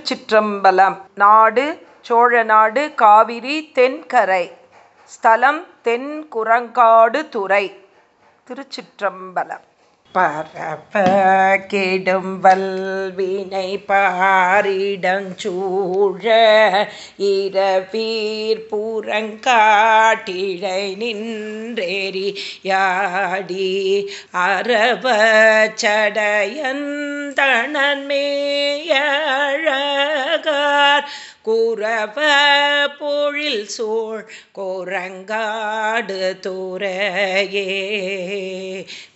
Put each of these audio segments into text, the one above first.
திருச்சிற்றம்பலம். நாடு சோழநாடு காவிரி தென்கரை. ஸ்தலம் தென்குரங்காடு துறை. திருச்சிற்றம்பலம். பரப்ப கெடும் வல்வினை பாரிடஞ்சூழ இரவீர் புறங்காட்டிழை நின்றேறி யாடி அரவ சடையன் கூறவ பொழில் சோழ் கோரங்காடு தூரையே.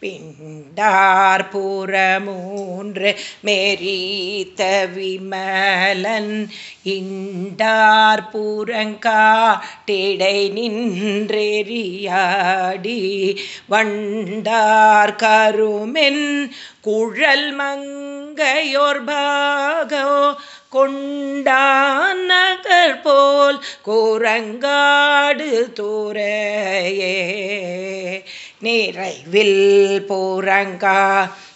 பிண்டார் புறமூன்று மேரீத்த விமலன் இண்டார் புறங்காட்டிடை நின்றெறியாடி. வண்டார் கருமென் குழல் மங்கையோர் பாகோ கொண்டான் நகர் போல் கூரங்காடு தூரையே. நிறைவில் போரங்கா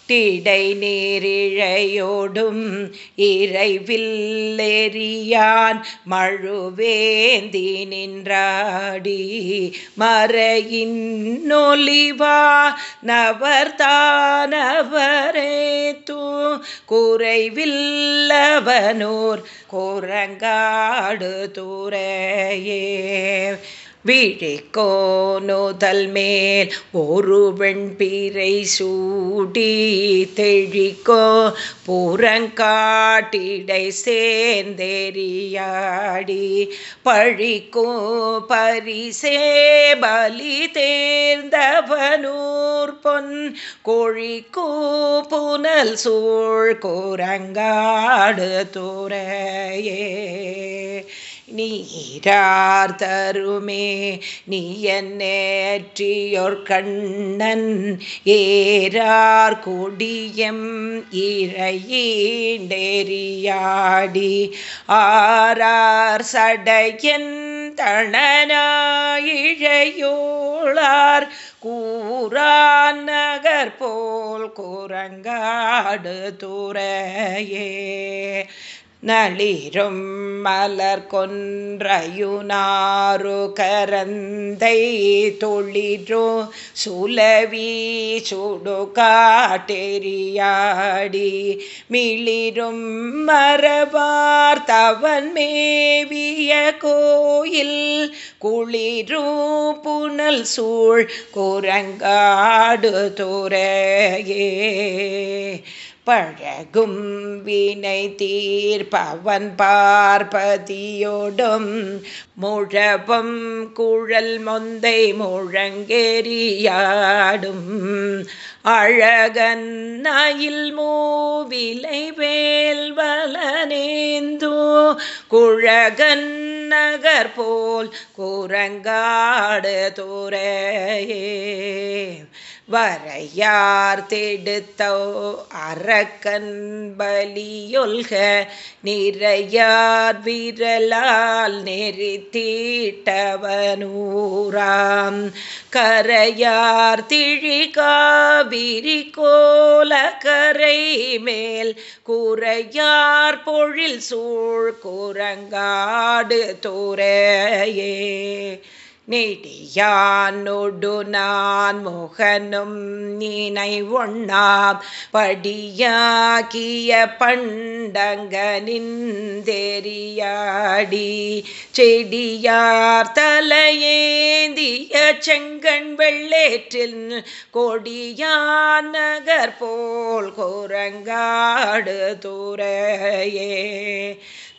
திடை நீரிழையோடும் இறைவில்லெறியான் மழுவேந்தி நின்றாடி. மறையின் நொலிவா நவர்தானவரே தூ குறைவில்லவனூர் குரங்காடு தூரையே. விழிக்கோனுதல் மேல் ஒரு வெண்பீரை சூடி தெழிக்கோ பூரங்காட்டிடை சேர்ந்தெறியாடி. பழிக்கோ பரிசே பலி தேர்ந்தவனூர் பொன் கோழிக்கோ புனல் சூழ் கோரங்காடு துறையே நீரார் தருமே நீ என்னேற்றியோர் கண்ணன். ஏறார் கொடியம் இறையீண்டெறியாடி. ஆரார் சடையன் தணனாயிழையோளார். கூறான் நகர் போல் குரங்காடு துறையே நளிரும் மலர் கொன்றையுனாரு கரந்தை தொழிரோ சுலவி சுடு காட்டெறியாடி மிளிரும் மரபார் தவன் மேவிய கோயில் குளிரும் புனல் சூழ் குரங்காடு துறையே. பழகும் வினை தீர்ப்பவன் பார்ப்பதியோடும் முழபம் குழல் மொந்தை முழங்கெறியாடும். அழகன் நயில் மூவிலை வேல்வலனேந்தோ குழகன் நகர் போல் குரங்காடு துறையே வரையார் தேடுத்தோ அரக்கன் பலியொல்க நிறையார் விரலால் நெறித்தீட்டவனூராம். கரையார் திழிகாவிரி கோல கரை மேல் குறையார் பொழில் சூழ் குரங்காடு துறையே நெடியானொடு நான் முகனும் நீனை ஒண்ணாம் படியாகிய பண்டங்கனின் தெரியாடி செடியார் தலையேந்திய செங்கண் வெள்ளேற்றில் கொடியான் நகர் போல் குரங்காடு துறையே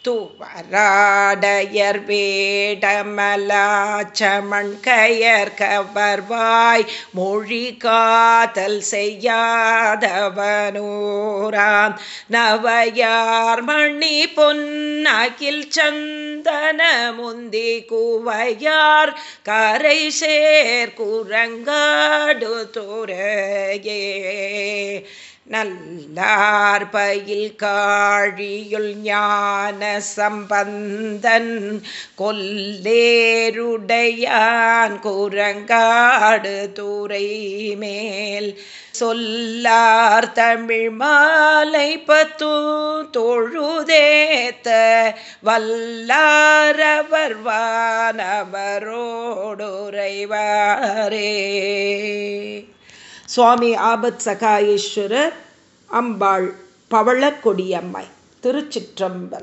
துவராடையர் வேடமலாச்சமண் கயர் கவர்வாய் மொழி காதல் செய்யாதவனூராம். நவையார் மணி பொன்னகில் சந்தன முந்தி குவையார் கரை சேர் குரங்காடு துறையே நல்லார் பயில் காழியுள் ஞான சம்பந்தன் கொல்லேருடையான் குரங்காடு தூரை மேல். சொல்லார் தமிழ் மாலை பத்து தொழுதேத்த வல்லாரவர் வானவரோடுரைவாரே சுவாமி ஆபத் சகாயேஸ்வரர் அம்பாள் பவளக்கொடியம்மை திருச்சிற்றம்பல்